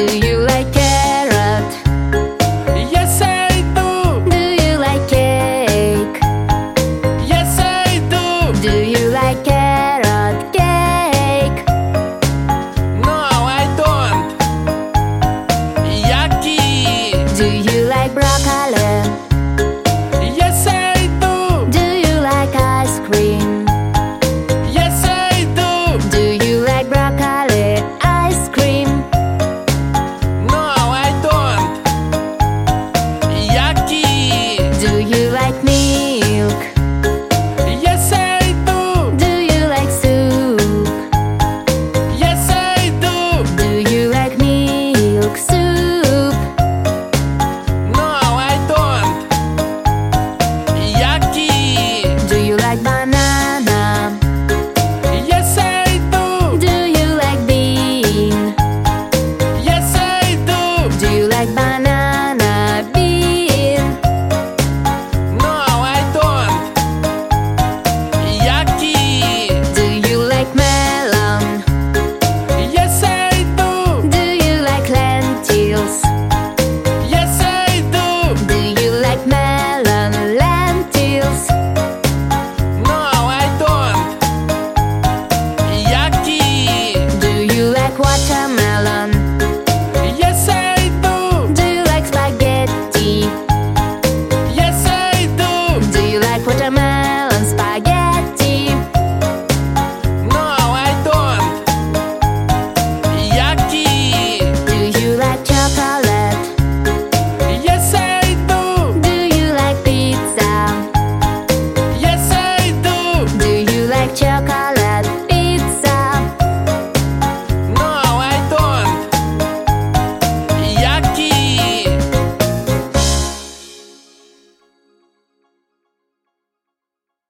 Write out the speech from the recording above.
Do you.